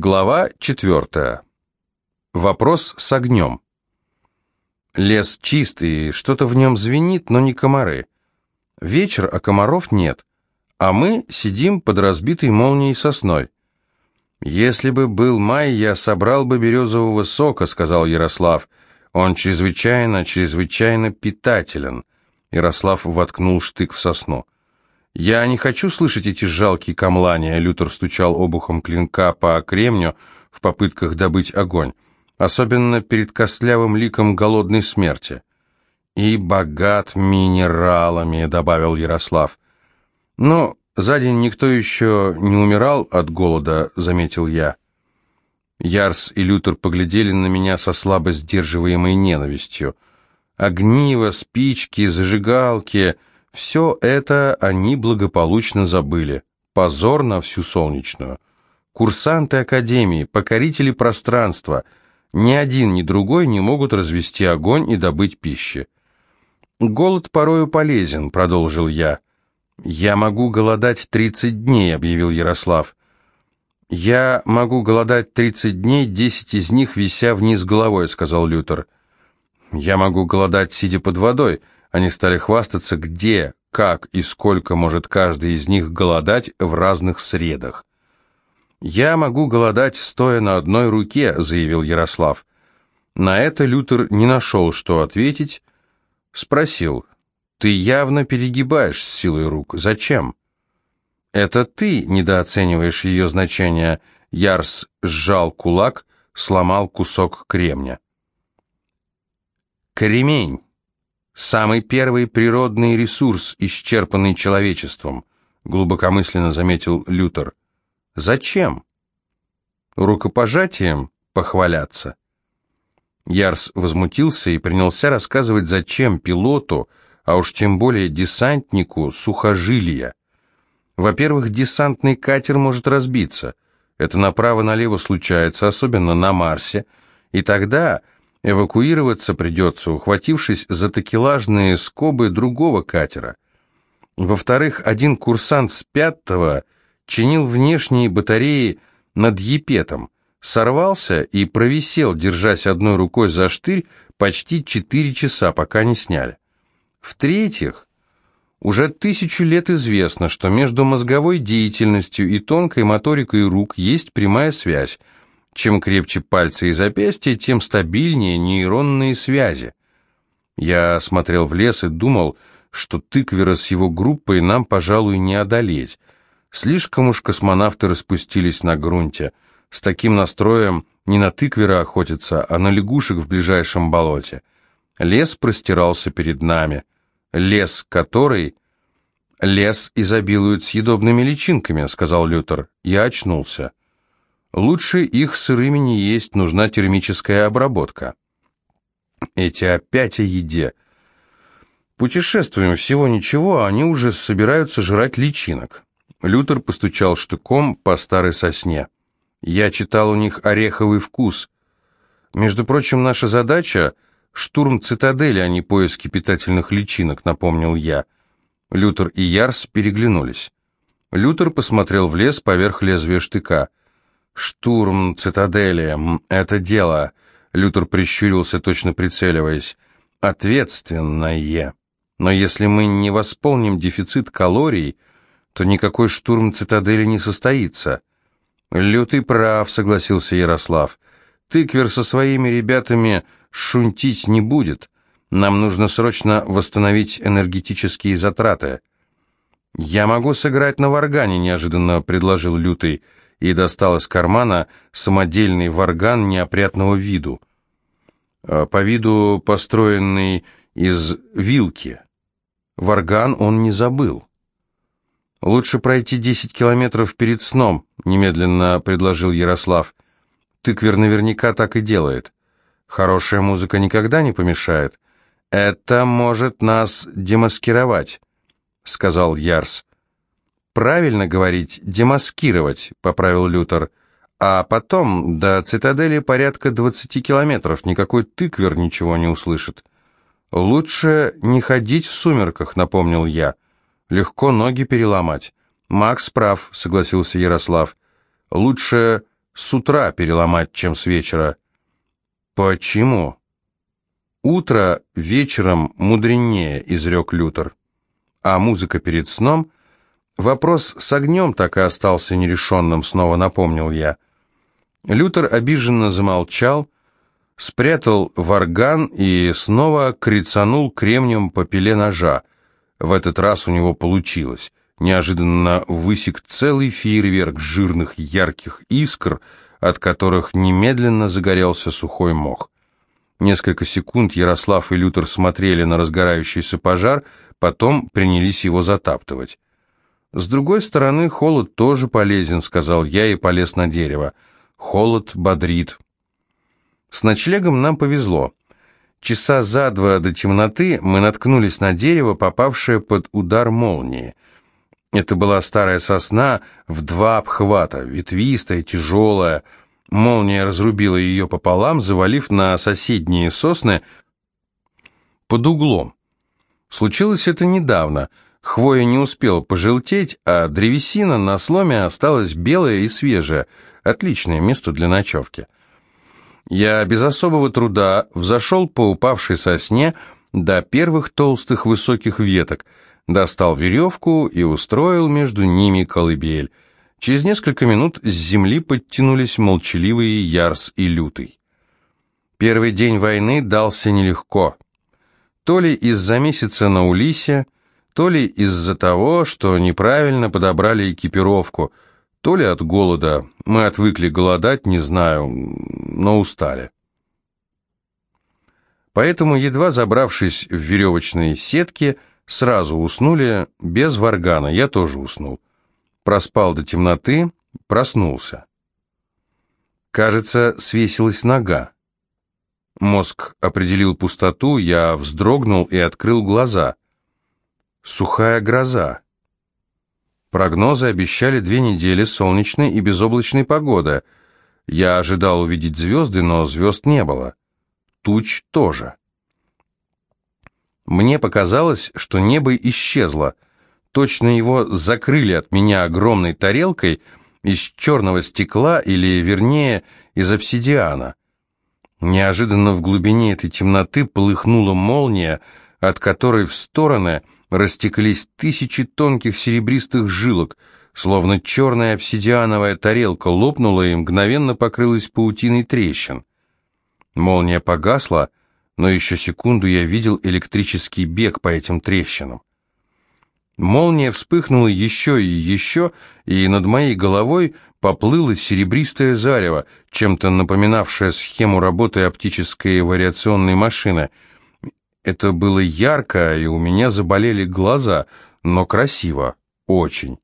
Глава четвертая. Вопрос с огнем. Лес чистый, что-то в нем звенит, но не комары. Вечер, а комаров нет. А мы сидим под разбитой молнией сосной. «Если бы был май, я собрал бы березового сока», — сказал Ярослав. «Он чрезвычайно, чрезвычайно питателен». Ярослав воткнул штык в сосну. «Я не хочу слышать эти жалкие камлания», — Лютер стучал обухом клинка по кремню в попытках добыть огонь, особенно перед костлявым ликом голодной смерти. «И богат минералами», — добавил Ярослав. «Но за день никто еще не умирал от голода», — заметил я. Ярс и Лютер поглядели на меня со слабо сдерживаемой ненавистью. Огниво, спички, зажигалки — все это они благополучно забыли. Позор на всю солнечную. Курсанты Академии, покорители пространства. Ни один, ни другой не могут развести огонь и добыть пищи. «Голод порою полезен», — продолжил я. «Я могу голодать тридцать дней», — объявил Ярослав. «Я могу голодать тридцать дней, десять из них вися вниз головой», — сказал Лютер. «Я могу голодать, сидя под водой», — они стали хвастаться, где, как и сколько может каждый из них голодать в разных средах. «Я могу голодать, стоя на одной руке», — заявил Ярослав. На это Лютер не нашел, что ответить. Спросил, «Ты явно перегибаешь с силой рук. Зачем?» «Это ты недооцениваешь ее значение», — Ярс сжал кулак, сломал кусок кремня. «Кремень». Самый первый природный ресурс, исчерпанный человечеством, глубокомысленно заметил Лютер. Зачем? Рукопожатием похваляться. Ярс возмутился и принялся рассказывать, зачем пилоту, а уж тем более десантнику, сухожилия. Во-первых, десантный катер может разбиться. Это направо-налево случается, особенно на Марсе. И тогда Эвакуироваться придется, ухватившись за такелажные скобы другого катера. Во-вторых, один курсант с пятого чинил внешние батареи над Епетом, сорвался и провисел, держась одной рукой за штырь, почти четыре часа, пока не сняли. В-третьих, уже тысячу лет известно, что между мозговой деятельностью и тонкой моторикой рук есть прямая связь, чем крепче пальцы и запястья, тем стабильнее нейронные связи. Я смотрел в лес и думал, что тыквера с его группой нам, пожалуй, не одолеть. Слишком уж космонавты распустились на грунте. С таким настроем не на тыквера охотятся, а на лягушек в ближайшем болоте. Лес простирался перед нами. Лес, который... «Лес изобилует съедобными личинками», — сказал Лютер. Я очнулся. Лучше их сырыми не есть, нужна термическая обработка. Эти опять о еде. Путешествуем всего ничего, а они уже собираются жрать личинок. Лютер постучал штыком по старой сосне. Я читал у них ореховый вкус. Между прочим, наша задача — штурм цитадели, а не поиски питательных личинок, напомнил я. Лютер и Ярс переглянулись. Лютер посмотрел в лес поверх лезвия штыка. «Штурм цитадели — это дело», — Лютер прищурился, точно прицеливаясь. «Ответственное. Но если мы не восполним дефицит калорий, то никакой штурм цитадели не состоится». «Лютый прав», — согласился Ярослав. «Тыквер со своими ребятами шунтить не будет. Нам нужно срочно восстановить энергетические затраты». «Я могу сыграть на варгане», — неожиданно предложил Лютый и достал из кармана самодельный варган неопрятного виду. А, по виду построенный из вилки. Варган он не забыл. «Лучше пройти десять километров перед сном», — немедленно предложил Ярослав. «Тыквер наверняка так и делает. Хорошая музыка никогда не помешает. Это может нас демаскировать», — сказал Ярс. «Правильно говорить, демаскировать», — поправил Лютер. «А потом до цитадели порядка двадцати километров, никакой тыквер ничего не услышит». «Лучше не ходить в сумерках», — напомнил я. «Легко ноги переломать». «Макс прав», — согласился Ярослав. «Лучше с утра переломать, чем с вечера». «Почему?» «Утро вечером мудренее», — изрек Лютер. «А музыка перед сном?» «Вопрос с огнем так и остался нерешенным», — снова напомнил я. Лютер обиженно замолчал, спрятал варган и снова крицанул кремнем по пиле ножа. В этот раз у него получилось. Неожиданно высек целый фейерверк жирных ярких искр, от которых немедленно загорелся сухой мох. Несколько секунд Ярослав и Лютер смотрели на разгорающийся пожар, потом принялись его затаптывать. «С другой стороны, холод тоже полезен», — сказал я и полез на дерево. «Холод бодрит». С ночлегом нам повезло. Часа за два до темноты мы наткнулись на дерево, попавшее под удар молнии. Это была старая сосна в два обхвата, ветвистая, тяжелая, Молния разрубила ее пополам, завалив на соседние сосны под углом. Случилось это недавно. Хвоя не успела пожелтеть, а древесина на сломе осталась белая и свежая. Отличное место для ночевки. Я без особого труда взошел по упавшей сосне до первых толстых высоких веток, достал веревку и устроил между ними колыбель. Через несколько минут с земли подтянулись молчаливые Ярс и Лютый. Первый день войны дался нелегко. То ли из-за месяца на Улисе, то ли из-за того, что неправильно подобрали экипировку, то ли от голода. Мы отвыкли голодать, не знаю, но устали. Поэтому, едва забравшись в веревочные сетки, сразу уснули без варгана, я тоже уснул. Проспал до темноты, проснулся. Кажется, свесилась нога. Мозг определил пустоту, я вздрогнул и открыл глаза. Сухая гроза. Прогнозы обещали две недели солнечной и безоблачной погоды. Я ожидал увидеть звезды, но звезд не было. Туч тоже. Мне показалось, что небо исчезло — Точно его закрыли от меня огромной тарелкой из черного стекла или, вернее, из обсидиана. Неожиданно в глубине этой темноты полыхнула молния, от которой в стороны растеклись тысячи тонких серебристых жилок, словно черная обсидиановая тарелка лопнула и мгновенно покрылась паутиной трещин. Молния погасла, но еще секунду я видел электрический бег по этим трещинам. Молния вспыхнула еще и еще, и над моей головой поплыло серебристое зарево, чем-то напоминавшее схему работы оптической вариационной машины. Это было ярко, и у меня заболели глаза, но красиво, очень.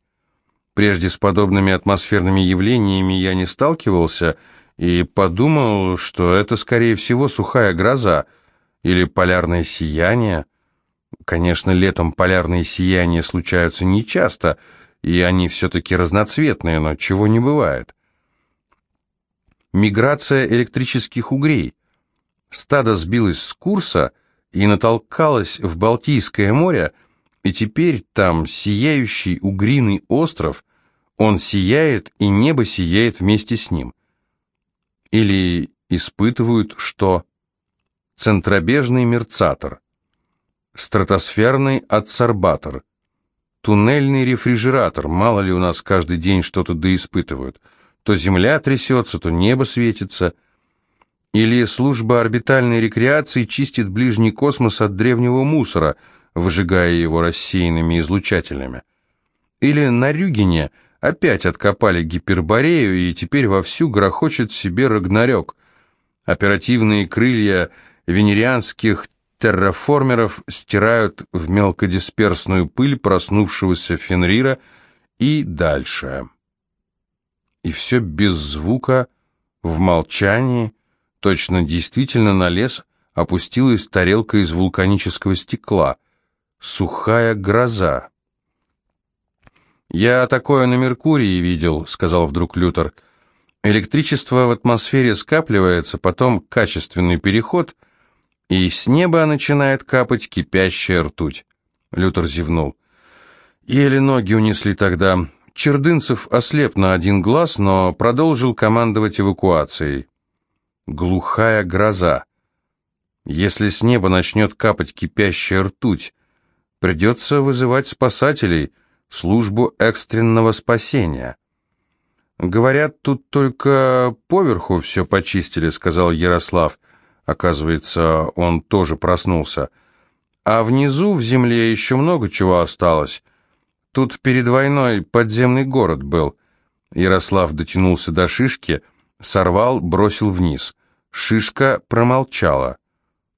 Прежде с подобными атмосферными явлениями я не сталкивался и подумал, что это, скорее всего, сухая гроза или полярное сияние. Конечно, летом полярные сияния случаются нечасто, и они все-таки разноцветные, но чего не бывает. Миграция электрических угрей. Стадо сбилось с курса и натолкалось в Балтийское море, и теперь там сияющий угриный остров, он сияет, и небо сияет вместе с ним. Или испытывают что? Центробежный мерцатор стратосферный адсорбатор, туннельный рефрижератор, мало ли у нас каждый день что-то доиспытывают. То земля трясется, то небо светится. Или служба орбитальной рекреации чистит ближний космос от древнего мусора, выжигая его рассеянными излучателями. Или на Рюгене опять откопали гиперборею, и теперь вовсю грохочет себе Рагнарёк. Оперативные крылья венерианских терраформеров стирают в мелкодисперсную пыль проснувшегося Фенрира и дальше. И все без звука, в молчании, точно действительно на лес опустилась тарелка из вулканического стекла. Сухая гроза. «Я такое на Меркурии видел», — сказал вдруг Лютер. «Электричество в атмосфере скапливается, потом качественный переход — и с неба начинает капать кипящая ртуть. Лютер зевнул. Еле ноги унесли тогда. Чердынцев ослеп на один глаз, но продолжил командовать эвакуацией. Глухая гроза. Если с неба начнет капать кипящая ртуть, придется вызывать спасателей, службу экстренного спасения. «Говорят, тут только поверху все почистили», — сказал Ярослав. Оказывается, он тоже проснулся. «А внизу, в земле, еще много чего осталось. Тут перед войной подземный город был». Ярослав дотянулся до шишки, сорвал, бросил вниз. Шишка промолчала.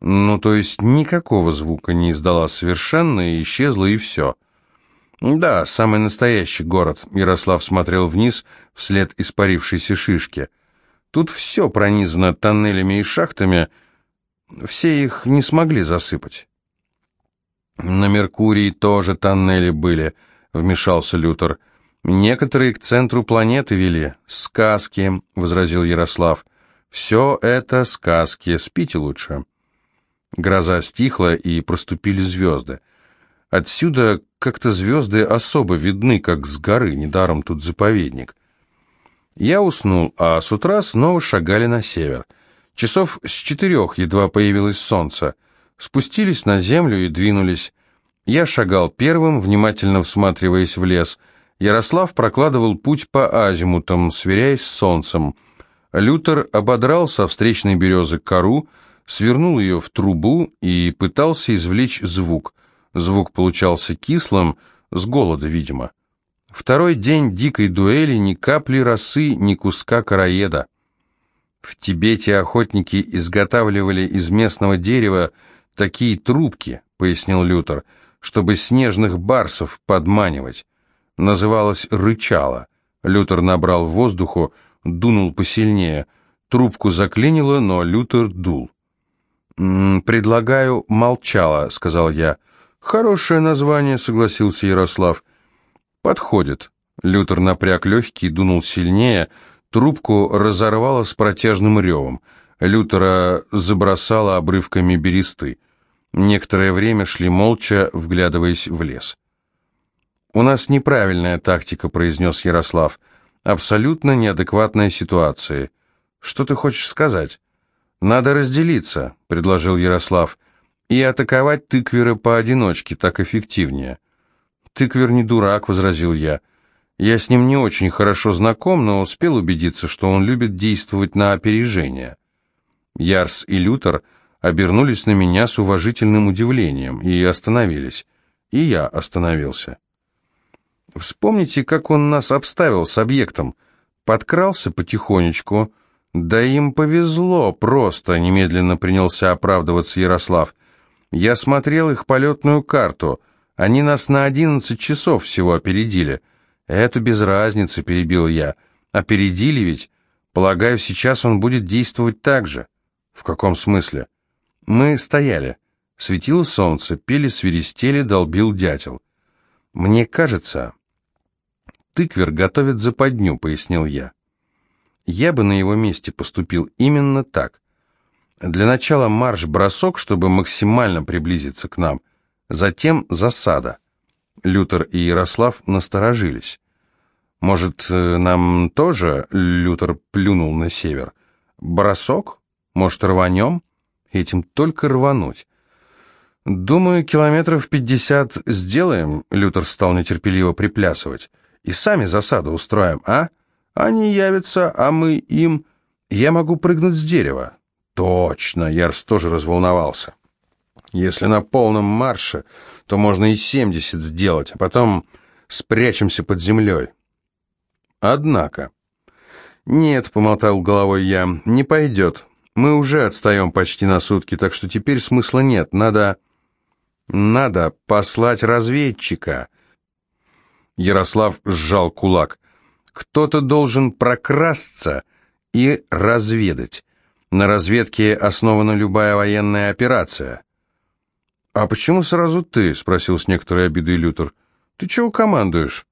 Ну, то есть никакого звука не издала совершенно, и исчезла, и все. Да, самый настоящий город. Ярослав смотрел вниз, вслед испарившейся шишки. Тут все пронизано тоннелями и шахтами, все их не смогли засыпать. На Меркурии тоже тоннели были, вмешался Лютер. Некоторые к центру планеты вели. Сказки, возразил Ярослав. Все это сказки, спите лучше. Гроза стихла, и проступили звезды. Отсюда как-то звезды особо видны, как с горы, недаром тут заповедник. Я уснул, а с утра снова шагали на север. Часов с четырех едва появилось солнце. Спустились на землю и двинулись. Я шагал первым, внимательно всматриваясь в лес. Ярослав прокладывал путь по азимутам, сверяясь с солнцем. Лютер ободрал со встречной березы кору, свернул ее в трубу и пытался извлечь звук. Звук получался кислым, с голода, видимо. Второй день дикой дуэли, ни капли росы, ни куска короеда. В Тибете охотники изготавливали из местного дерева такие трубки, пояснил Лютер, чтобы снежных барсов подманивать. Называлось «рычало». Лютер набрал воздуху, дунул посильнее. Трубку заклинило, но Лютер дул. «Предлагаю «молчала», — сказал я. «Хорошее название», — согласился Ярослав. «Подходит». Лютер напряг легкий, дунул сильнее. Трубку разорвало с протяжным ревом. Лютера забросало обрывками бересты. Некоторое время шли молча, вглядываясь в лес. «У нас неправильная тактика», — произнес Ярослав. «Абсолютно неадекватная ситуация. Что ты хочешь сказать?» «Надо разделиться», — предложил Ярослав, — «и атаковать тыквера поодиночке, так эффективнее». «Тыквер не дурак», — возразил я. «Я с ним не очень хорошо знаком, но успел убедиться, что он любит действовать на опережение». Ярс и Лютер обернулись на меня с уважительным удивлением и остановились. И я остановился. Вспомните, как он нас обставил с объектом. Подкрался потихонечку, — «Да им повезло просто», — немедленно принялся оправдываться Ярослав. «Я смотрел их полетную карту. Они нас на одиннадцать часов всего опередили». «Это без разницы», — перебил я. «Опередили ведь? Полагаю, сейчас он будет действовать так же». «В каком смысле?» «Мы стояли. Светило солнце, пели свиристели, долбил дятел». «Мне кажется...» «Тыквер готовит западню», — пояснил я. Я бы на его месте поступил именно так. Для начала марш-бросок, чтобы максимально приблизиться к нам. Затем засада. Лютер и Ярослав насторожились. «Может, э, нам тоже?» — Лютер плюнул на север. «Бросок? Может, рванем?» «Этим только рвануть». «Думаю, километров пятьдесят сделаем», — Лютер стал нетерпеливо приплясывать. «И сами засаду устроим, а?» Они явятся, а мы им... Я могу прыгнуть с дерева. Точно, Ярс тоже разволновался. Если на полном марше, то можно и семьдесят сделать, а потом спрячемся под землей. Однако... Нет, помотал головой я, не пойдет. Мы уже отстаем почти на сутки, так что теперь смысла нет. Надо... Надо послать разведчика. Ярослав сжал кулак. Кто-то должен прокрасться и разведать. На разведке основана любая военная операция. «А почему сразу ты?» — спросил с некоторой обидой Лютер. «Ты чего командуешь?»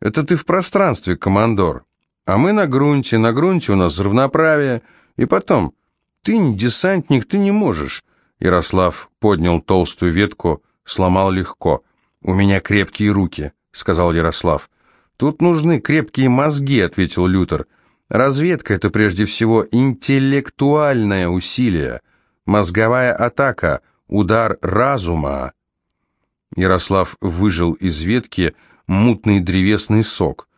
«Это ты в пространстве, командор. А мы на грунте, на грунте у нас равноправие. И потом, ты не десантник, ты не можешь». Ярослав поднял толстую ветку, сломал легко. «У меня крепкие руки», — сказал Ярослав. «Тут нужны крепкие мозги», — ответил Лютер. «Разведка — это прежде всего интеллектуальное усилие, мозговая атака, удар разума». Ярослав выжил из ветки мутный древесный сок.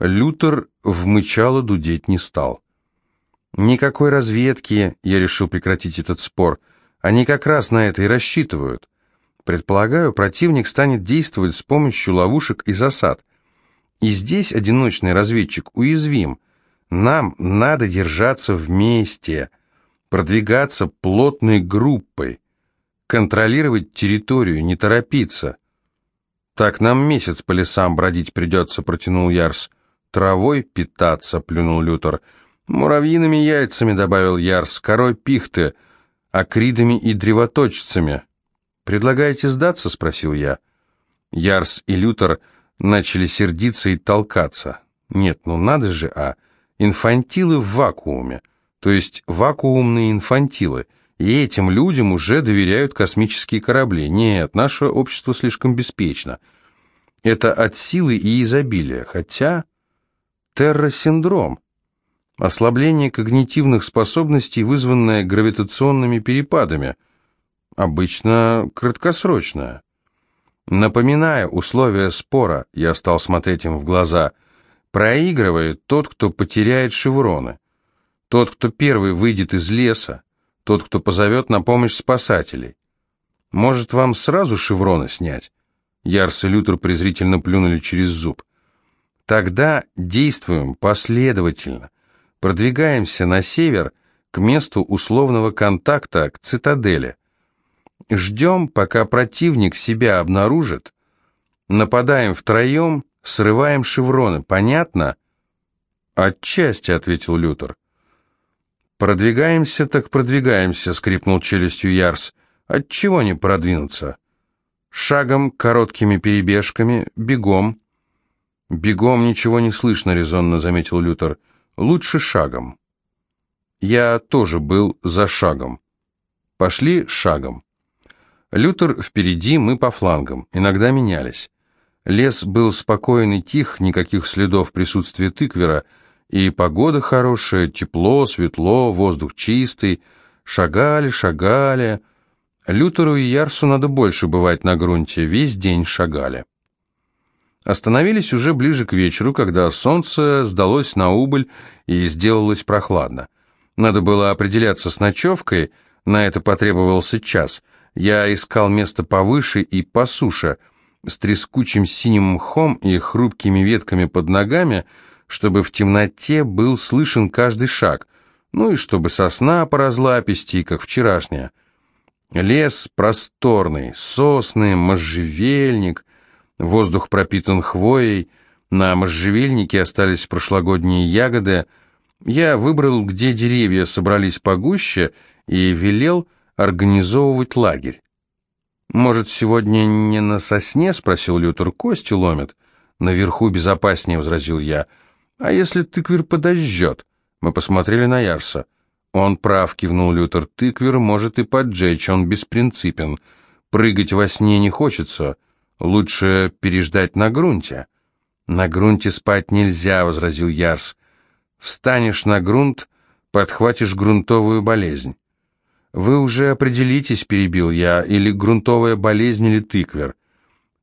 Лютер в мычало дудеть не стал. «Никакой разведки», — я решил прекратить этот спор. «Они как раз на это и рассчитывают. Предполагаю, противник станет действовать с помощью ловушек и засад. И здесь одиночный разведчик уязвим. Нам надо держаться вместе, продвигаться плотной группой, контролировать территорию, не торопиться». «Так нам месяц по лесам бродить придется», — протянул Ярс. «Травой питаться», — плюнул Лютер. «Муравьиными яйцами», — добавил Ярс, — «корой пихты, акридами и древоточцами». «Предлагаете сдаться?» — спросил я. Ярс и Лютер начали сердиться и толкаться. «Нет, ну надо же, а! Инфантилы в вакууме, то есть вакуумные инфантилы, и этим людям уже доверяют космические корабли. Нет, наше общество слишком беспечно. Это от силы и изобилия, хотя...» Терросиндром. Ослабление когнитивных способностей, вызванное гравитационными перепадами. Обычно краткосрочное. Напоминая условия спора, я стал смотреть им в глаза, проигрывает тот, кто потеряет шевроны. Тот, кто первый выйдет из леса, тот, кто позовет на помощь спасателей. Может, вам сразу шевроны снять? Ярс и Лютер презрительно плюнули через зуб. Тогда действуем последовательно. Продвигаемся на север к месту условного контакта, к цитадели. Ждем, пока противник себя обнаружит. Нападаем втроем, срываем шевроны. Понятно? Отчасти, ответил Лютер. Продвигаемся, так продвигаемся, скрипнул челюстью Ярс. Отчего не продвинуться? Шагом, короткими перебежками, бегом. «Бегом ничего не слышно», — резонно заметил Лютер. «Лучше шагом». Я тоже был за шагом. Пошли шагом. Лютер впереди, мы по флангам. Иногда менялись. Лес был спокоен и тих, никаких следов присутствия тыквера, и погода хорошая, тепло, светло, воздух чистый. Шагали, шагали. Лютеру и Ярсу надо больше бывать на грунте, весь день шагали. Остановились уже ближе к вечеру, когда солнце сдалось на убыль и сделалось прохладно. Надо было определяться с ночевкой, на это потребовался час. Я искал место повыше и по суше, с трескучим синим мхом и хрупкими ветками под ногами, чтобы в темноте был слышен каждый шаг, ну и чтобы сосна по разлаписти, как вчерашняя. Лес просторный, сосны, можжевельник — Воздух пропитан хвоей, на можжевельнике остались прошлогодние ягоды. Я выбрал, где деревья собрались погуще, и велел организовывать лагерь. «Может, сегодня не на сосне?» — спросил Лютер. «Кости ломят». «Наверху безопаснее», — возразил я. «А если тыквер подожжет?» Мы посмотрели на Ярса. «Он прав», — кивнул Лютер. «Тыквер может и поджечь, он беспринципен. Прыгать во сне не хочется». Лучше переждать на грунте. На грунте спать нельзя, возразил Ярс. Встанешь на грунт, подхватишь грунтовую болезнь. Вы уже определитесь, перебил я, или грунтовая болезнь, или тыквер.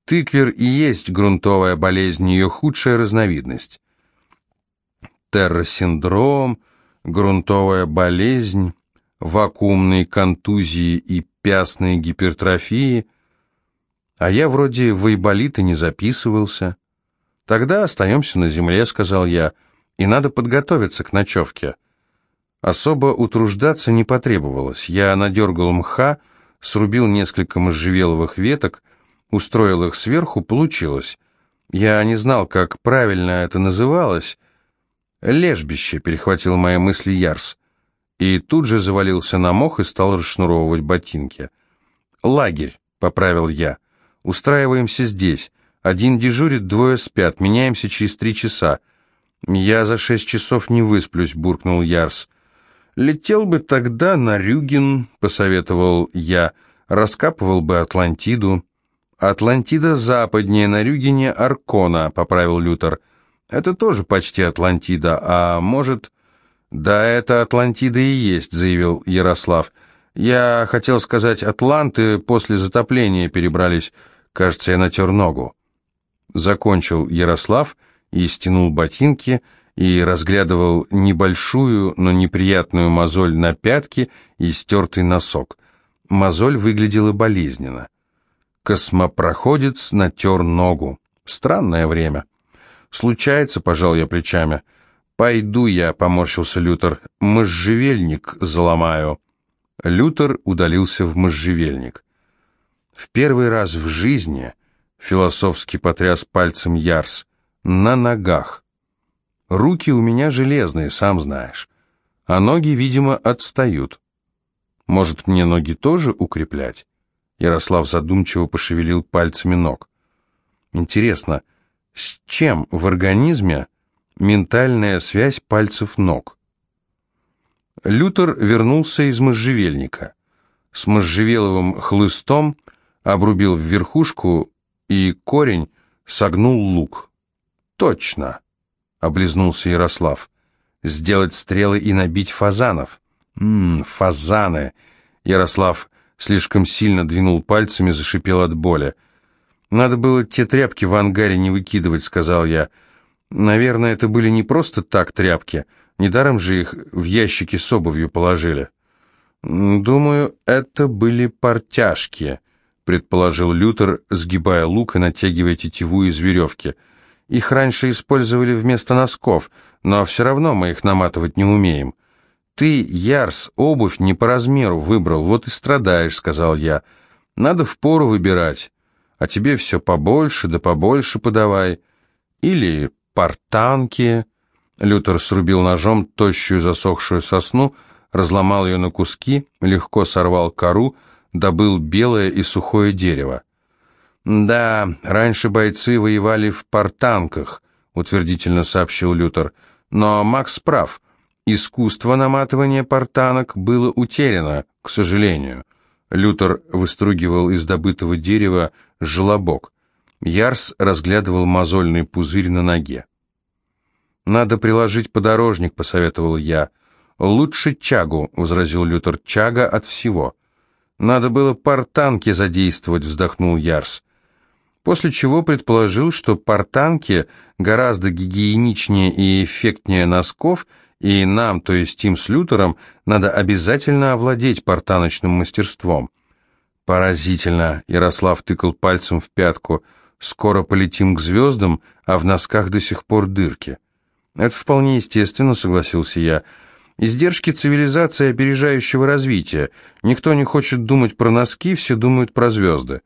Тыквер и есть грунтовая болезнь, ее худшая разновидность. Терросиндром, грунтовая болезнь, вакуумные контузии и пястные гипертрофии – а я вроде в Айболиты не записывался. Тогда остаемся на земле, сказал я, и надо подготовиться к ночевке. Особо утруждаться не потребовалось. Я надергал мха, срубил несколько можжевеловых веток, устроил их сверху, получилось. Я не знал, как правильно это называлось. «Лежбище», — перехватил мои мысли Ярс. И тут же завалился на мох и стал расшнуровывать ботинки. «Лагерь», — поправил я. Устраиваемся здесь. Один дежурит, двое спят. Меняемся через три часа. Я за шесть часов не высплюсь, буркнул Ярс. Летел бы тогда на Рюген, посоветовал я. Раскапывал бы Атлантиду. Атлантида западнее, на Рюгене Аркона, поправил Лютер. Это тоже почти Атлантида, а может... Да, это Атлантида и есть, заявил Ярослав. Я хотел сказать, атланты после затопления перебрались. Кажется, я натер ногу. Закончил Ярослав и стянул ботинки, и разглядывал небольшую, но неприятную мозоль на пятке и стертый носок. Мозоль выглядела болезненно. Космопроходец натер ногу. Странное время. «Случается», — пожал я плечами. «Пойду я», — поморщился Лютер, — «можжевельник заломаю». Лютер удалился в можжевельник. В первый раз в жизни, философски потряс пальцем Ярс, на ногах. Руки у меня железные, сам знаешь. А ноги, видимо, отстают. Может, мне ноги тоже укреплять? Ярослав задумчиво пошевелил пальцами ног. Интересно, с чем в организме ментальная связь пальцев ног? Лютер вернулся из можжевельника. С можжевеловым хлыстом обрубил в верхушку и корень согнул лук. Точно! — облизнулся Ярослав. «Сделать стрелы и набить фазанов». «Ммм, фазаны!» Ярослав слишком сильно двинул пальцами, зашипел от боли. «Надо было те тряпки в ангаре не выкидывать», — сказал я. «Наверное, это были не просто так тряпки. Недаром же их в ящики с обувью положили». «Думаю, это были портяжки», — предположил Лютер, сгибая лук и натягивая тетиву из веревки. Их раньше использовали вместо носков, но все равно мы их наматывать не умеем. Ты, Ярс, обувь не по размеру выбрал, вот и страдаешь, сказал я. Надо впору выбирать, а тебе все побольше да побольше подавай. Или портанки. Лютер срубил ножом тощую засохшую сосну, разломал ее на куски, легко сорвал кору, добыл белое и сухое дерево. «Да, раньше бойцы воевали в портанках», — утвердительно сообщил Лютер. «Но Макс прав. Искусство наматывания портанок было утеряно, к сожалению». Лютер выстругивал из добытого дерева желобок. Ярс разглядывал мозольный пузырь на ноге. «Надо приложить подорожник», — посоветовал я. «Лучше чагу», — возразил Лютер. «Чага от всего». «Надо было портанки задействовать», — вздохнул Ярс после чего предположил, что портанки гораздо гигиеничнее и эффектнее носков, и нам, то есть им с Лютером, надо обязательно овладеть портаночным мастерством. Поразительно, Ярослав тыкал пальцем в пятку, скоро полетим к звездам, а в носках до сих пор дырки. Это вполне естественно, согласился я. Издержки цивилизации опережающего развития. Никто не хочет думать про носки, все думают про звезды.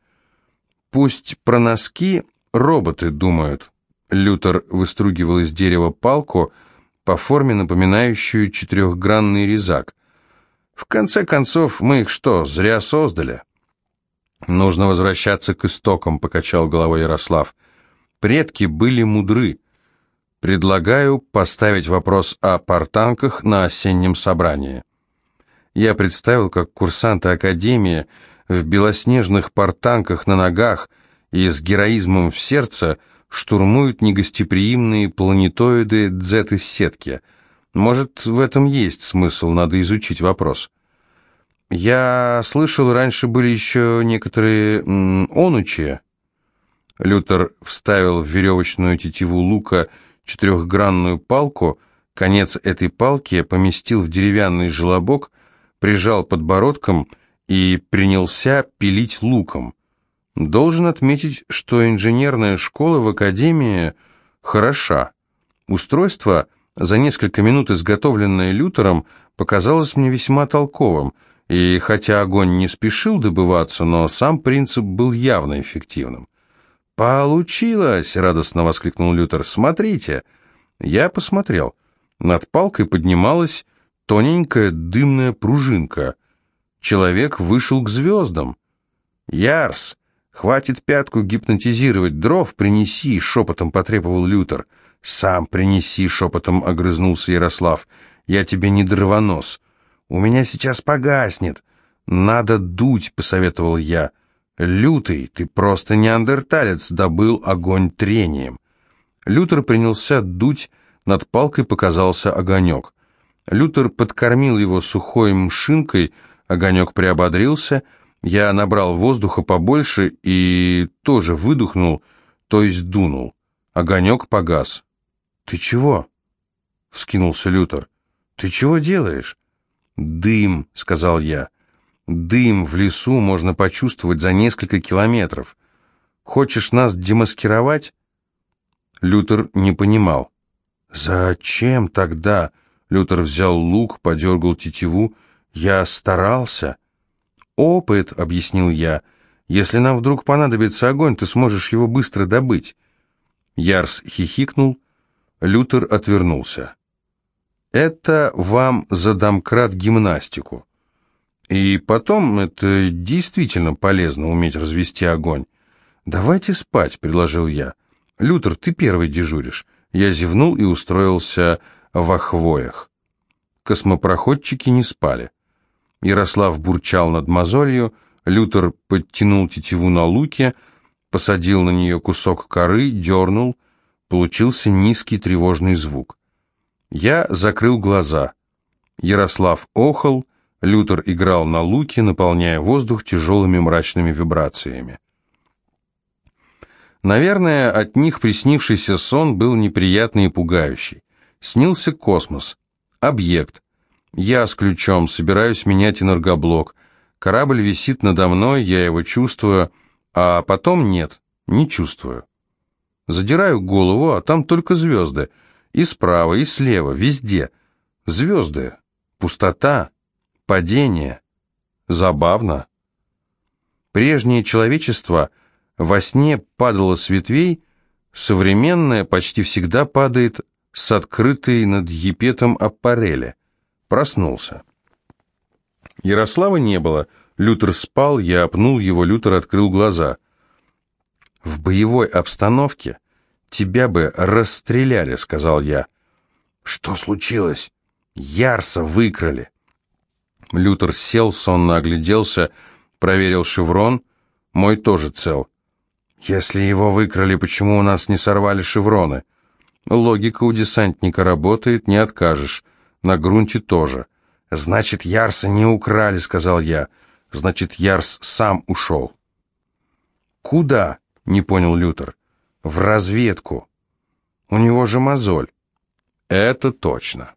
Пусть про носки роботы думают. Лютер выстругивал из дерева палку, по форме напоминающую четырехгранный резак. В конце концов, мы их что, зря создали? Нужно возвращаться к истокам, покачал головой Ярослав. Предки были мудры. Предлагаю поставить вопрос о портанках на осеннем собрании. Я представил, как курсанты Академии в белоснежных портанках на ногах и с героизмом в сердце штурмуют негостеприимные планетоиды дзет-сетки. Может, в этом есть смысл, надо изучить вопрос. Я слышал, раньше были еще некоторые онучи. Лютер вставил в веревочную тетиву лука четырехгранную палку, конец этой палки поместил в деревянный желобок, прижал подбородком и принялся пилить луком. Должен отметить, что инженерная школа в академии хороша. Устройство, за несколько минут изготовленное Лютером, показалось мне весьма толковым, и хотя огонь не спешил добываться, но сам принцип был явно эффективным. «Получилось!» — радостно воскликнул Лютер. «Смотрите!» Я посмотрел. Над палкой поднималась тоненькая дымная пружинка — Человек вышел к звездам. «Ярс, хватит пятку гипнотизировать, дров принеси», — шепотом потребовал Лютер. «Сам принеси», — шепотом огрызнулся Ярослав. «Я тебе не дровонос. У меня сейчас погаснет». «Надо дуть», — посоветовал я. «Лютый, ты просто неандерталец», — добыл огонь трением. Лютер принялся дуть, над палкой показался огонек. Лютер подкормил его сухой мшинкой, огонек приободрился, я набрал воздуха побольше и тоже выдохнул, то есть дунул. Огонек погас. «Ты чего?» — вскинулся Лютер. «Ты чего делаешь?» «Дым», — сказал я. «Дым в лесу можно почувствовать за несколько километров. Хочешь нас демаскировать?» Лютер не понимал. «Зачем тогда?» Лютер взял лук, подергал тетиву. «Я старался». «Опыт», — объяснил я. «Если нам вдруг понадобится огонь, ты сможешь его быстро добыть». Ярс хихикнул. Лютер отвернулся. «Это вам за домкрат гимнастику. И потом это действительно полезно уметь развести огонь. «Давайте спать», — предложил я. «Лютер, ты первый дежуришь». Я зевнул и устроился в охвоях. Космопроходчики не спали. Ярослав бурчал над мозолью, Лютер подтянул тетиву на луке, посадил на нее кусок коры, дернул. Получился низкий тревожный звук. Я закрыл глаза. Ярослав охал, Лютер играл на луке, наполняя воздух тяжелыми мрачными вибрациями. Наверное, от них приснившийся сон был неприятный и пугающий. Снился космос. Объект. Я с ключом собираюсь менять энергоблок. Корабль висит надо мной, я его чувствую, а потом нет, не чувствую. Задираю голову, а там только звезды. И справа, и слева, везде. Звезды. Пустота. Падение. Забавно. Прежнее человечество — во сне падало с ветвей, современное почти всегда падает с открытой над епетом аппарели. Проснулся. Ярослава не было. Лютер спал, я опнул его, Лютер открыл глаза. «В боевой обстановке тебя бы расстреляли», — сказал я. «Что случилось?» «Ярса выкрали». Лютер сел, сонно огляделся, проверил шеврон. Мой тоже цел. Если его выкрали, почему у нас не сорвали шевроны? Логика у десантника работает, не откажешь. На грунте тоже. Значит, Ярса не украли, сказал я. Значит, Ярс сам ушел. Куда? Не понял Лютер. В разведку. У него же мозоль. Это точно.